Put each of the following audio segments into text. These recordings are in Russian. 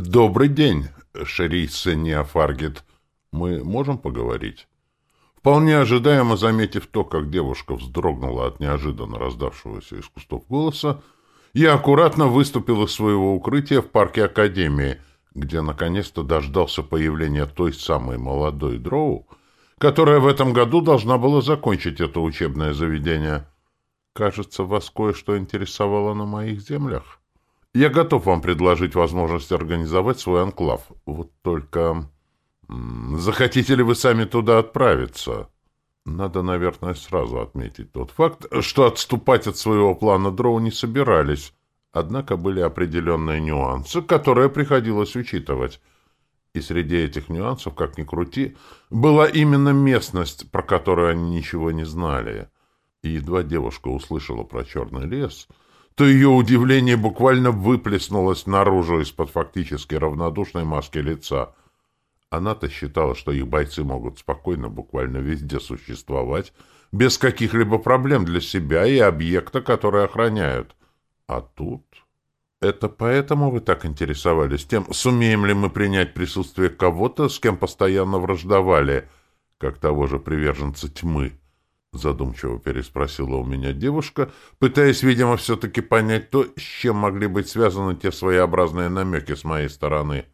Добрый день, Шерисса Неофаргет. Мы можем поговорить? Вполне ожидаемо заметив то, как девушка вздрогнула от неожиданно раздавшегося из кустов голоса, я аккуратно выступил из своего укрытия в парке Академии, где наконец-то дождался появления той самой молодой дроу, которая в этом году должна была закончить это учебное заведение. Кажется, вас кое-что интересовало на моих землях. Я готов вам предложить возможность организовать свой анклав. Вот только... Захотите ли вы сами туда отправиться? Надо, наверное, сразу отметить тот факт, что отступать от своего плана Дроу не собирались. Однако были определенные нюансы, которые приходилось учитывать. И среди этих нюансов, как ни крути, была именно местность, про которую они ничего не знали. И едва девушка услышала про черный лес, то ее удивление буквально выплеснулось наружу из-под фактически равнодушной маски лица. Она-то считала, что их бойцы могут спокойно буквально везде существовать, без каких-либо проблем для себя и объекта, который охраняют. А тут... Это поэтому вы так интересовались тем, сумеем ли мы принять присутствие кого-то, с кем постоянно враждовали, как того же приверженца тьмы? Задумчиво переспросила у меня девушка, пытаясь, видимо, все-таки понять то, с чем могли быть связаны те своеобразные намеки с моей стороны.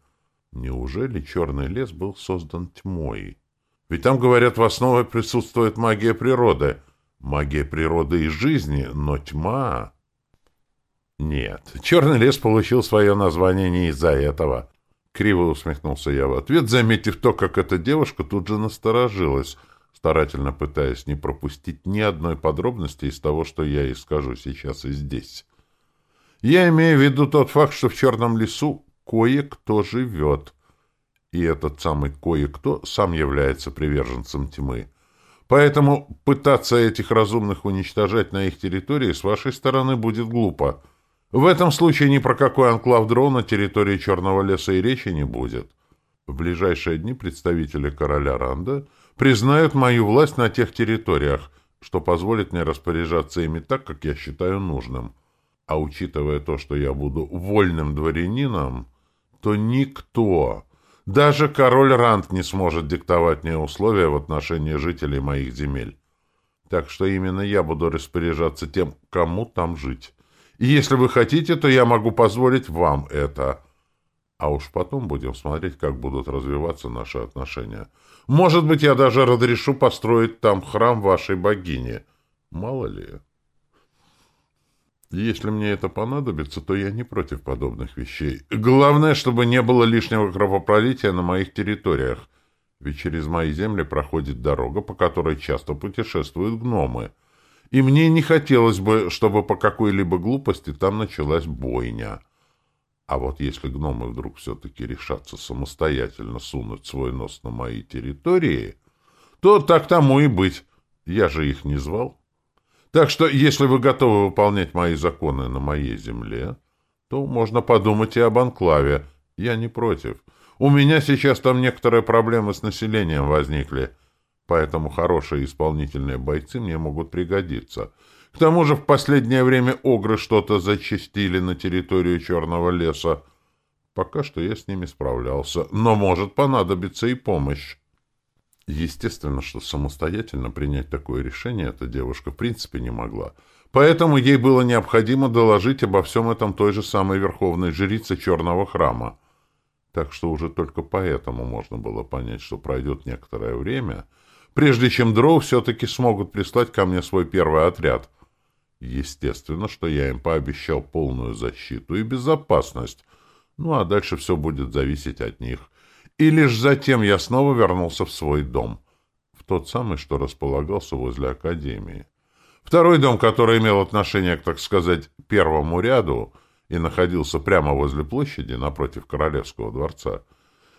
Неужели черный лес был создан тьмой? Ведь там, говорят, в основе присутствует магия природы. Магия природы и жизни, но тьма... Нет, черный лес получил свое название не из-за этого. Криво усмехнулся я в ответ, заметив то, как эта девушка тут же насторожилась, старательно пытаясь не пропустить ни одной подробности из того, что я ей скажу сейчас и здесь. Я имею в виду тот факт, что в черном лесу кое-кто живет. И этот самый кое-кто сам является приверженцем тьмы. Поэтому пытаться этих разумных уничтожать на их территории с вашей стороны будет глупо. В этом случае ни про какой анклав дрона на территории Черного леса и речи не будет. В ближайшие дни представители короля Ранда признают мою власть на тех территориях, что позволит мне распоряжаться ими так, как я считаю нужным. А учитывая то, что я буду вольным дворянином, то никто, даже король Ранд не сможет диктовать мне условия в отношении жителей моих земель. Так что именно я буду распоряжаться тем, кому там жить. И если вы хотите, то я могу позволить вам это. А уж потом будем смотреть, как будут развиваться наши отношения. Может быть, я даже разрешу построить там храм вашей богини. Мало ли... Если мне это понадобится, то я не против подобных вещей. Главное, чтобы не было лишнего кровопролития на моих территориях, ведь через мои земли проходит дорога, по которой часто путешествуют гномы. И мне не хотелось бы, чтобы по какой-либо глупости там началась бойня. А вот если гномы вдруг все-таки решатся самостоятельно сунуть свой нос на мои территории, то так тому и быть. Я же их не звал. Так что, если вы готовы выполнять мои законы на моей земле, то можно подумать и об анклаве. Я не против. У меня сейчас там некоторые проблемы с населением возникли, поэтому хорошие исполнительные бойцы мне могут пригодиться. К тому же в последнее время огры что-то зачастили на территорию Черного леса. Пока что я с ними справлялся, но может понадобиться и помощь. Естественно, что самостоятельно принять такое решение эта девушка в принципе не могла. Поэтому ей было необходимо доложить обо всем этом той же самой верховной жрице Черного храма. Так что уже только поэтому можно было понять, что пройдет некоторое время, прежде чем дроу все-таки смогут прислать ко мне свой первый отряд. Естественно, что я им пообещал полную защиту и безопасность, ну а дальше все будет зависеть от них — и лишь затем я снова вернулся в свой дом, в тот самый, что располагался возле академии. Второй дом, который имел отношение к, так сказать, первому ряду и находился прямо возле площади напротив Королевского дворца,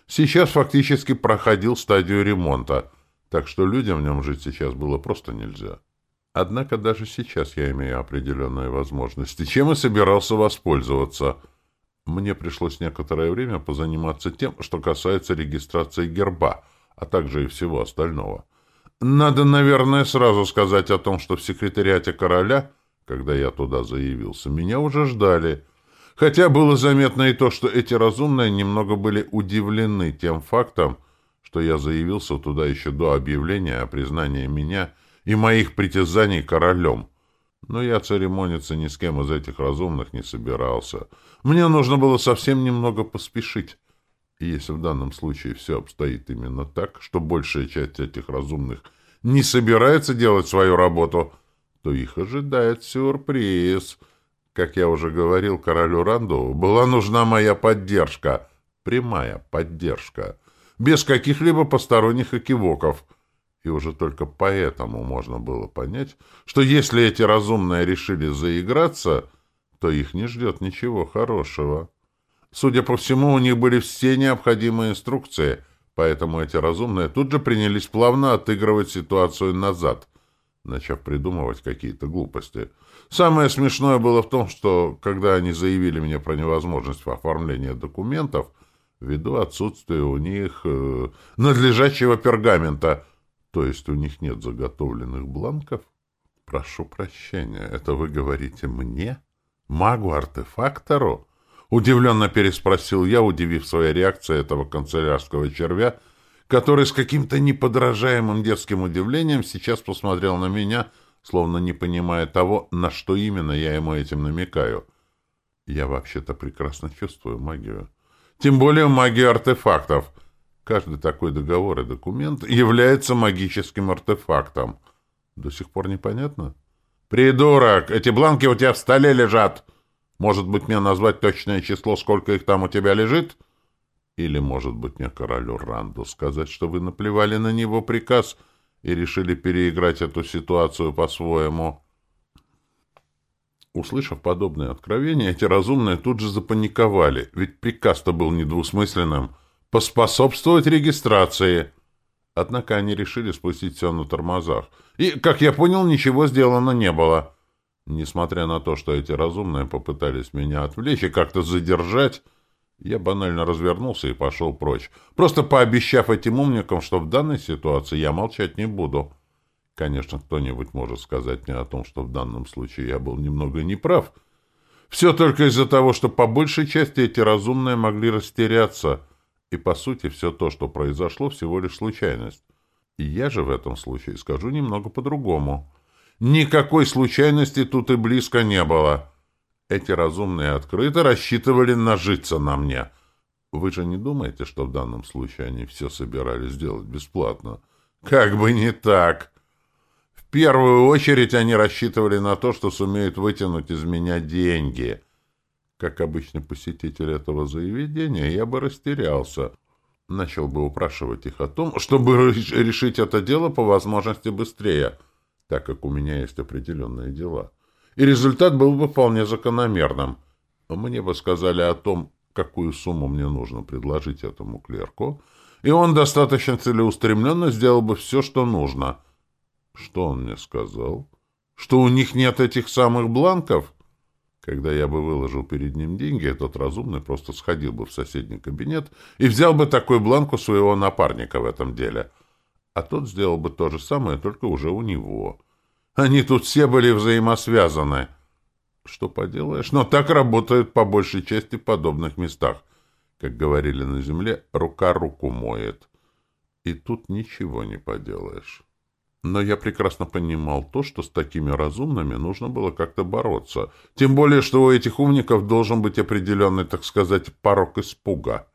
сейчас фактически проходил стадию ремонта, так что людям в нем жить сейчас было просто нельзя. Однако даже сейчас я имею определенные возможности, чем и собирался воспользоваться — мне пришлось некоторое время позаниматься тем, что касается регистрации герба, а также и всего остального. Надо, наверное, сразу сказать о том, что в секретариате короля, когда я туда заявился, меня уже ждали. Хотя было заметно и то, что эти разумные немного были удивлены тем фактом, что я заявился туда еще до объявления о признании меня и моих притязаний королем. Но я церемониться ни с кем из этих разумных не собирался. Мне нужно было совсем немного поспешить. И если в данном случае все обстоит именно так, что большая часть этих разумных не собирается делать свою работу, то их ожидает сюрприз — как я уже говорил королю Ранду, была нужна моя поддержка, прямая поддержка, без каких-либо посторонних экивоков. И уже только поэтому можно было понять, что если эти разумные решили заиграться, то их не ждет ничего хорошего. Судя по всему, у них были все необходимые инструкции, поэтому эти разумные тут же принялись плавно отыгрывать ситуацию назад, начав придумывать какие-то глупости — Самое смешное было в том, что, когда они заявили мне про невозможность оформления документов, ввиду отсутствия у них э, надлежащего пергамента, то есть у них нет заготовленных бланков. Прошу прощения, это вы говорите мне? Магу-артефактору? Удивленно переспросил я, удивив своей реакцией этого канцелярского червя, который с каким-то неподражаемым детским удивлением сейчас посмотрел на меня — словно не понимая того, на что именно я ему этим намекаю. Я вообще-то прекрасно чувствую магию. Тем более магию артефактов. Каждый такой договор и документ является магическим артефактом. До сих пор непонятно? «Придурок! Эти бланки у тебя в столе лежат! Может быть, мне назвать точное число, сколько их там у тебя лежит?» Или, может быть, мне королю Ранду сказать, что вы наплевали на него приказ — и решили переиграть эту ситуацию по-своему. Услышав подобное откровение, эти разумные тут же запаниковали, ведь приказ-то был недвусмысленным — поспособствовать регистрации. Однако они решили спустить все на тормозах. И, как я понял, ничего сделано не было. Несмотря на то, что эти разумные попытались меня отвлечь и как-то задержать, я банально развернулся и пошел прочь, просто пообещав этим умникам, что в данной ситуации я молчать не буду. Конечно, кто-нибудь может сказать мне о том, что в данном случае я был немного неправ. Все только из-за того, что по большей части эти разумные могли растеряться, и, по сути, все то, что произошло, всего лишь случайность. И я же в этом случае скажу немного по-другому. Никакой случайности тут и близко не было. Эти разумные открыто рассчитывали нажиться на мне. Вы же не думаете, что в данном случае они все собирались сделать бесплатно? Как бы не так. В первую очередь они рассчитывали на то, что сумеют вытянуть из меня деньги. Как обычный посетитель этого заведения, я бы растерялся. Начал бы упрашивать их о том, чтобы решить это дело по возможности быстрее, так как у меня есть определенные дела и результат был бы вполне закономерным. Мне бы сказали о том, какую сумму мне нужно предложить этому клерку, и он достаточно целеустремленно сделал бы все, что нужно. Что он мне сказал? Что у них нет этих самых бланков? Когда я бы выложил перед ним деньги, этот разумный просто сходил бы в соседний кабинет и взял бы такой бланк у своего напарника в этом деле. А тот сделал бы то же самое, только уже у него. Они тут все были взаимосвязаны. Что поделаешь, но так работают по большей части в подобных местах. Как говорили на земле, рука руку моет. И тут ничего не поделаешь. Но я прекрасно понимал то, что с такими разумными нужно было как-то бороться. Тем более, что у этих умников должен быть определенный, так сказать, порог испуга.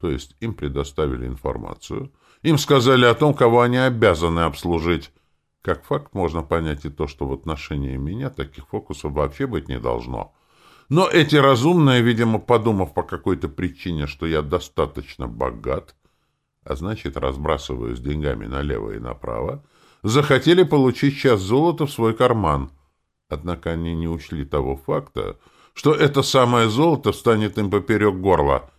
То есть им предоставили информацию, им сказали о том, кого они обязаны обслужить, как факт можно понять и то, что в отношении меня таких фокусов вообще быть не должно. Но эти разумные, видимо, подумав по какой-то причине, что я достаточно богат, а значит, разбрасываюсь деньгами налево и направо, захотели получить часть золота в свой карман. Однако они не учли того факта, что это самое золото станет им поперек горла.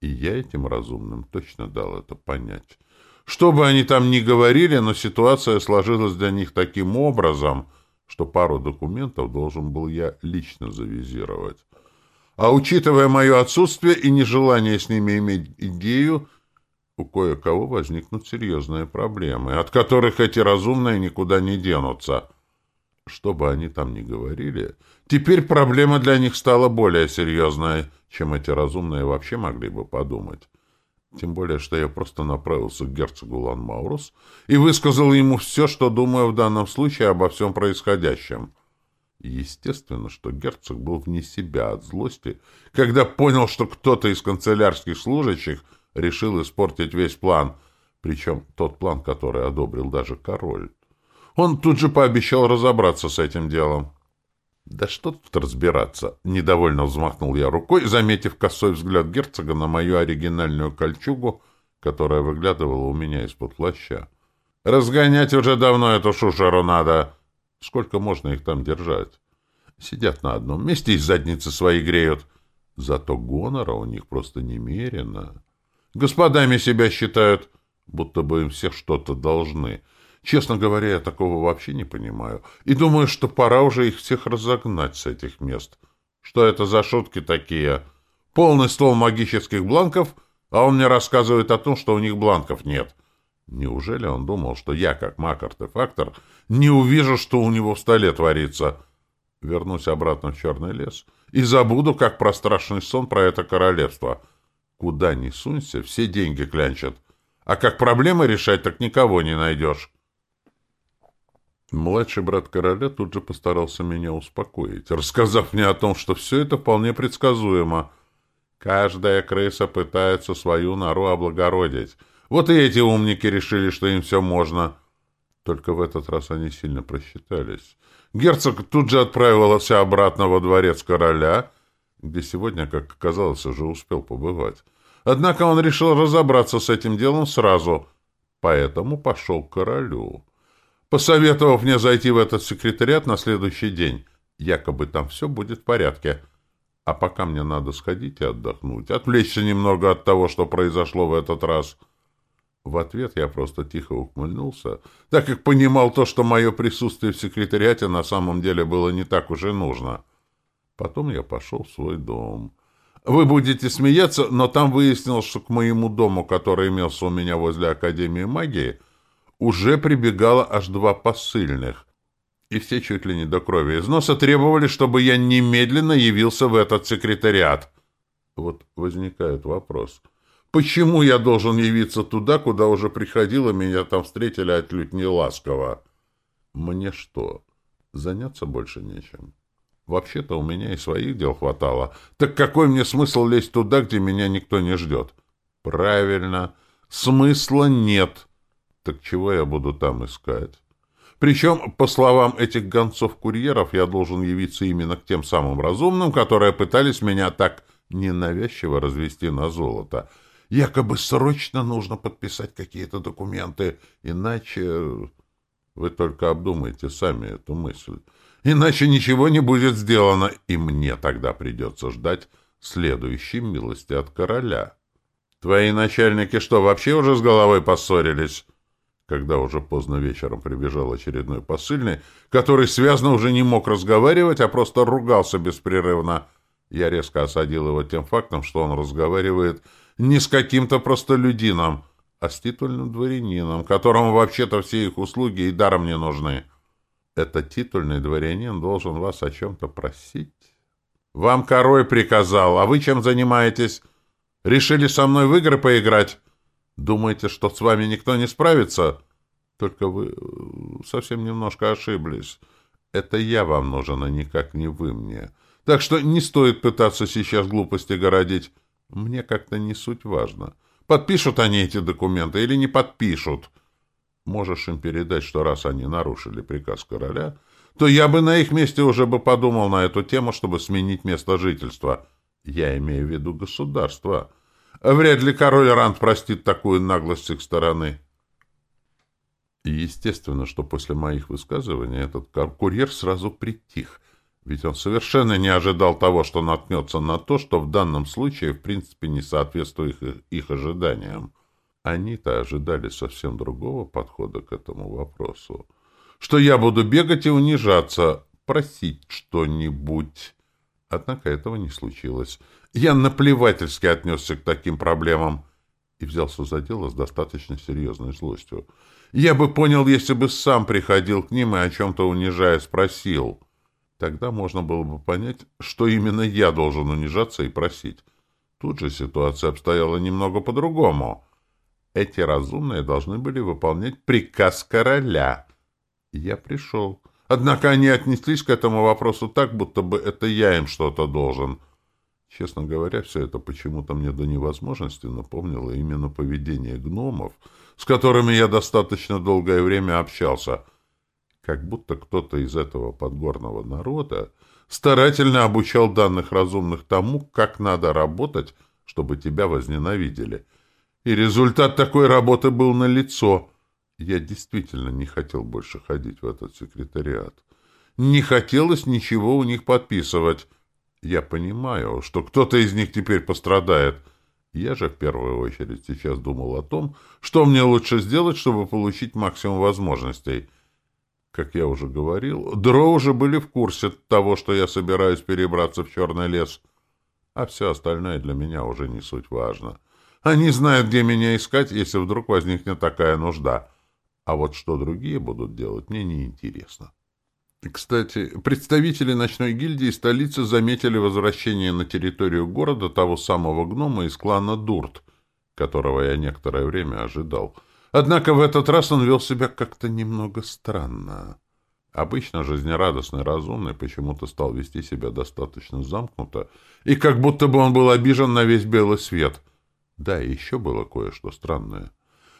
И я этим разумным точно дал это понять. Что бы они там ни говорили, но ситуация сложилась для них таким образом, что пару документов должен был я лично завизировать. А учитывая мое отсутствие и нежелание с ними иметь идею, у кое-кого возникнут серьезные проблемы, от которых эти разумные никуда не денутся. Что бы они там ни говорили, теперь проблема для них стала более серьезной, чем эти разумные вообще могли бы подумать. Тем более, что я просто направился к герцогу Ланмаурус и высказал ему все, что думаю в данном случае обо всем происходящем. Естественно, что герцог был вне себя от злости, когда понял, что кто-то из канцелярских служащих решил испортить весь план, причем тот план, который одобрил даже король. Он тут же пообещал разобраться с этим делом. «Да что тут разбираться?» — недовольно взмахнул я рукой, заметив косой взгляд герцога на мою оригинальную кольчугу, которая выглядывала у меня из-под плаща. «Разгонять уже давно эту шушеру надо. Сколько можно их там держать? Сидят на одном месте и задницы свои греют. Зато гонора у них просто немерено. Господами себя считают, будто бы им все что-то должны». Честно говоря, я такого вообще не понимаю. И думаю, что пора уже их всех разогнать с этих мест. Что это за шутки такие? Полный стол магических бланков, а он мне рассказывает о том, что у них бланков нет. Неужели он думал, что я, как маг-артефактор, не увижу, что у него в столе творится? Вернусь обратно в Черный лес и забуду, как про страшный сон про это королевство. Куда ни сунься, все деньги клянчат. А как проблемы решать, так никого не найдешь. Младший брат короля тут же постарался меня успокоить, рассказав мне о том, что все это вполне предсказуемо. Каждая крыса пытается свою нору облагородить. Вот и эти умники решили, что им все можно. Только в этот раз они сильно просчитались. Герцог тут же отправился обратно во дворец короля, где сегодня, как оказалось, уже успел побывать. Однако он решил разобраться с этим делом сразу, поэтому пошел к королю посоветовав мне зайти в этот секретариат на следующий день. Якобы там все будет в порядке. А пока мне надо сходить и отдохнуть, отвлечься немного от того, что произошло в этот раз. В ответ я просто тихо ухмыльнулся, так как понимал то, что мое присутствие в секретариате на самом деле было не так уж и нужно. Потом я пошел в свой дом. Вы будете смеяться, но там выяснилось, что к моему дому, который имелся у меня возле Академии магии, уже прибегало аж два посыльных. И все чуть ли не до крови из носа требовали, чтобы я немедленно явился в этот секретариат. Вот возникает вопрос. Почему я должен явиться туда, куда уже приходило, меня там встретили отнюдь не ласково? Мне что, заняться больше нечем? Вообще-то у меня и своих дел хватало. Так какой мне смысл лезть туда, где меня никто не ждет? Правильно, смысла нет. Так чего я буду там искать? Причем, по словам этих гонцов-курьеров, я должен явиться именно к тем самым разумным, которые пытались меня так ненавязчиво развести на золото. Якобы срочно нужно подписать какие-то документы, иначе... Вы только обдумайте сами эту мысль. Иначе ничего не будет сделано, и мне тогда придется ждать следующей милости от короля. Твои начальники что, вообще уже с головой поссорились? Когда уже поздно вечером прибежал очередной посыльный, который связно уже не мог разговаривать, а просто ругался беспрерывно, я резко осадил его тем фактом, что он разговаривает не с каким-то простолюдином, а с титульным дворянином, которому вообще-то все их услуги и даром не нужны. Этот титульный дворянин должен вас о чем-то просить. Вам король приказал, а вы чем занимаетесь? Решили со мной в игры поиграть? Думаете, что с вами никто не справится? Только вы э, совсем немножко ошиблись. Это я вам нужен, а никак не вы мне. Так что не стоит пытаться сейчас глупости городить. Мне как-то не суть важно. Подпишут они эти документы или не подпишут. Можешь им передать, что раз они нарушили приказ короля, то я бы на их месте уже бы подумал на эту тему, чтобы сменить место жительства. Я имею в виду государство. Вряд ли король Ранд простит такую наглость с их стороны. И естественно, что после моих высказываний этот курьер сразу притих, ведь он совершенно не ожидал того, что наткнется на то, что в данном случае в принципе не соответствует их, их ожиданиям. Они-то ожидали совсем другого подхода к этому вопросу. Что я буду бегать и унижаться, просить что-нибудь. Однако этого не случилось. Я наплевательски отнесся к таким проблемам. и взялся за дело с достаточно серьезной злостью. «Я бы понял, если бы сам приходил к ним и о чем-то унижая спросил. Тогда можно было бы понять, что именно я должен унижаться и просить. Тут же ситуация обстояла немного по-другому. Эти разумные должны были выполнять приказ короля. Я пришел. Однако они отнеслись к этому вопросу так, будто бы это я им что-то должен. Честно говоря, все это почему-то мне до невозможности напомнило именно поведение гномов, с которыми я достаточно долгое время общался. Как будто кто-то из этого подгорного народа старательно обучал данных разумных тому, как надо работать, чтобы тебя возненавидели. И результат такой работы был налицо. Я действительно не хотел больше ходить в этот секретариат. Не хотелось ничего у них подписывать. Я понимаю, что кто-то из них теперь пострадает. Я же в первую очередь сейчас думал о том, что мне лучше сделать, чтобы получить максимум возможностей. Как я уже говорил, Дро уже были в курсе того, что я собираюсь перебраться в Черный лес, а все остальное для меня уже не суть важно. Они знают, где меня искать, если вдруг возникнет такая нужда. А вот что другие будут делать, мне не интересно. Кстати, представители ночной гильдии столицы заметили возвращение на территорию города того самого гнома из клана Дурт, которого я некоторое время ожидал. Однако в этот раз он вел себя как-то немного странно. Обычно жизнерадостный разумный почему-то стал вести себя достаточно замкнуто, и как будто бы он был обижен на весь белый свет. Да, и еще было кое-что странное.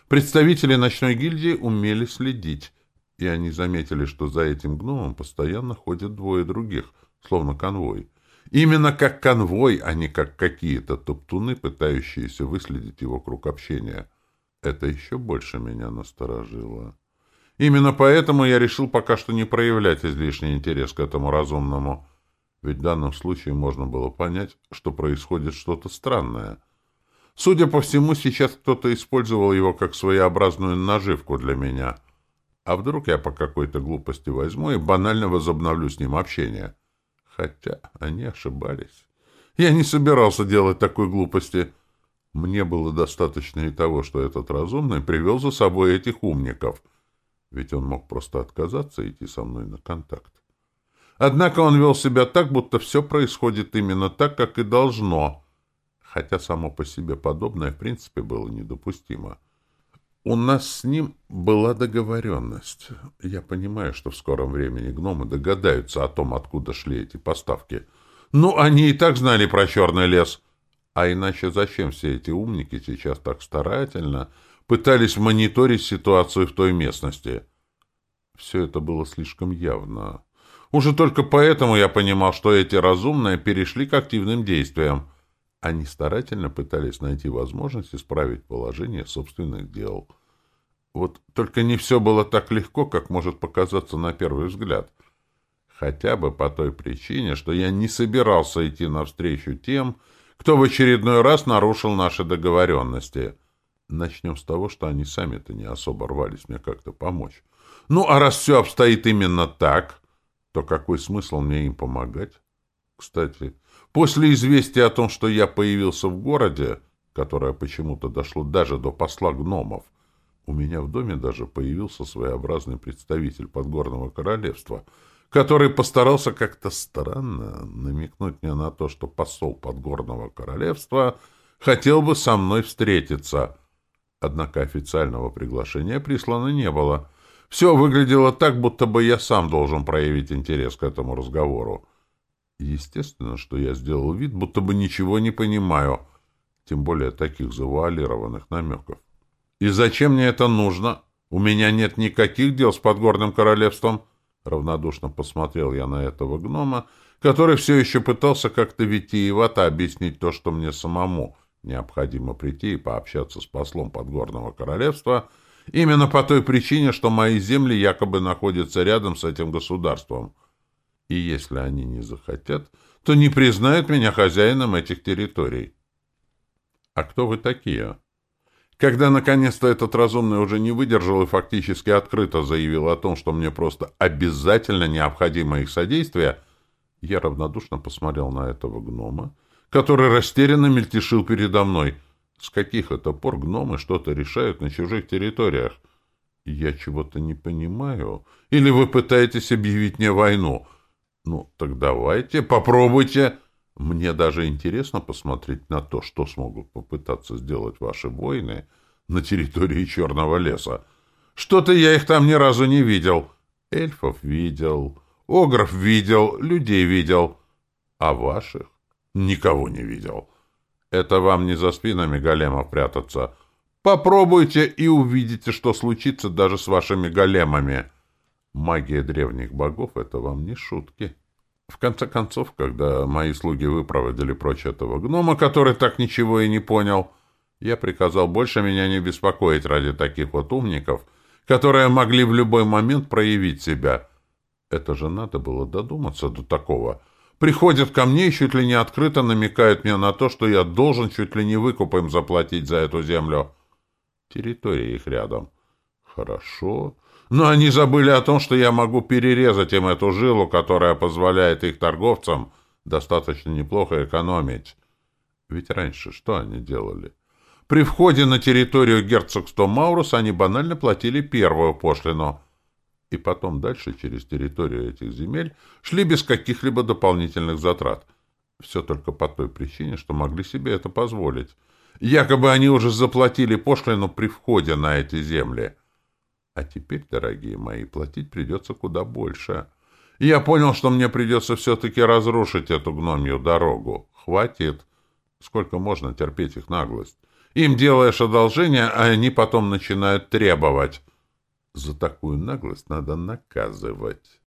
Представители ночной гильдии умели следить, и они заметили, что за этим гномом постоянно ходят двое других, словно конвой. Именно как конвой, а не как какие-то топтуны, пытающиеся выследить его круг общения. Это еще больше меня насторожило. Именно поэтому я решил пока что не проявлять излишний интерес к этому разумному. Ведь в данном случае можно было понять, что происходит что-то странное. Судя по всему, сейчас кто-то использовал его как своеобразную наживку для меня — а вдруг я по какой-то глупости возьму и банально возобновлю с ним общение? Хотя они ошибались. Я не собирался делать такой глупости. Мне было достаточно и того, что этот разумный привел за собой этих умников. Ведь он мог просто отказаться идти со мной на контакт. Однако он вел себя так, будто все происходит именно так, как и должно. Хотя само по себе подобное в принципе было недопустимо. У нас с ним была договоренность. Я понимаю, что в скором времени гномы догадаются о том, откуда шли эти поставки. Ну, они и так знали про черный лес. А иначе зачем все эти умники сейчас так старательно пытались мониторить ситуацию в той местности? Все это было слишком явно. Уже только поэтому я понимал, что эти разумные перешли к активным действиям. Они старательно пытались найти возможность исправить положение собственных дел. Вот только не все было так легко, как может показаться на первый взгляд. Хотя бы по той причине, что я не собирался идти навстречу тем, кто в очередной раз нарушил наши договоренности. Начнем с того, что они сами-то не особо рвались мне как-то помочь. Ну, а раз все обстоит именно так, то какой смысл мне им помогать? Кстати, после известия о том, что я появился в городе, которое почему-то дошло даже до посла гномов, у меня в доме даже появился своеобразный представитель подгорного королевства, который постарался как-то странно намекнуть мне на то, что посол подгорного королевства хотел бы со мной встретиться. Однако официального приглашения прислано не было. Все выглядело так, будто бы я сам должен проявить интерес к этому разговору. Естественно, что я сделал вид, будто бы ничего не понимаю, тем более таких завуалированных намеков. «И зачем мне это нужно? У меня нет никаких дел с подгорным королевством». Равнодушно посмотрел я на этого гнома, который все еще пытался как-то витиевато объяснить то, что мне самому необходимо прийти и пообщаться с послом подгорного королевства, именно по той причине, что мои земли якобы находятся рядом с этим государством. И если они не захотят, то не признают меня хозяином этих территорий. «А кто вы такие?» Когда наконец-то этот разумный уже не выдержал и фактически открыто заявил о том, что мне просто обязательно необходимо их содействие, я равнодушно посмотрел на этого гнома, который растерянно мельтешил передо мной. С каких это пор гномы что-то решают на чужих территориях? Я чего-то не понимаю. Или вы пытаетесь объявить мне войну? Ну, так давайте, попробуйте. Мне даже интересно посмотреть на то, что смогут попытаться сделать ваши воины на территории Черного леса. Что-то я их там ни разу не видел. Эльфов видел, огров видел, людей видел. А ваших никого не видел. Это вам не за спинами големов прятаться. Попробуйте и увидите, что случится даже с вашими големами. Магия древних богов — это вам не шутки. В конце концов, когда мои слуги выпроводили прочь этого гнома, который так ничего и не понял, я приказал больше меня не беспокоить ради таких вот умников, которые могли в любой момент проявить себя. Это же надо было додуматься до такого. Приходят ко мне и чуть ли не открыто намекают мне на то, что я должен чуть ли не выкуп им заплатить за эту землю. Территория их рядом. Хорошо. Но они забыли о том, что я могу перерезать им эту жилу, которая позволяет их торговцам достаточно неплохо экономить. Ведь раньше что они делали? При входе на территорию герцогства Маурус они банально платили первую пошлину. И потом дальше через территорию этих земель шли без каких-либо дополнительных затрат. Все только по той причине, что могли себе это позволить. Якобы они уже заплатили пошлину при входе на эти земли. А теперь, дорогие мои, платить придется куда больше. Я понял, что мне придется все-таки разрушить эту гномью дорогу. Хватит. Сколько можно терпеть их наглость? Им делаешь одолжение, а они потом начинают требовать. За такую наглость надо наказывать.